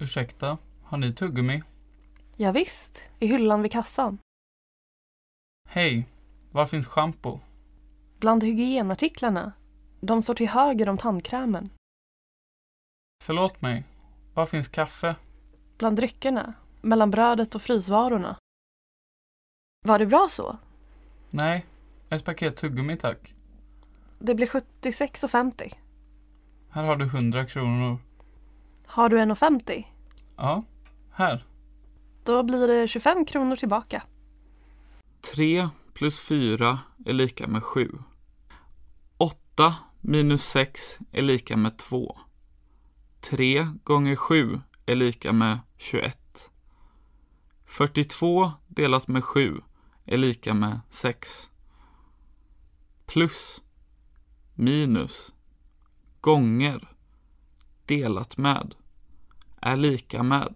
Ursäkta, har ni tuggummi? Ja, visst, i hyllan vid kassan. Hej, var finns schampo? Bland hygienartiklarna. De står till höger om tandkrämen. Förlåt mig, var finns kaffe? Bland dryckerna. Mellan brödet och frysvarorna. Var det bra så? Nej, ett paket tuggummi tack. Det blir 76,50. Här har du 100 kronor. Har du 1,50? Ja, här. Då blir det 25 kronor tillbaka. 3 plus 4 är lika med 7. 8 minus 6 är lika med 2. 3 gånger 7 är lika med 21. 42 delat med 7 är lika med 6. Plus, minus, gånger, delat med är lika med.